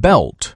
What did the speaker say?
belt.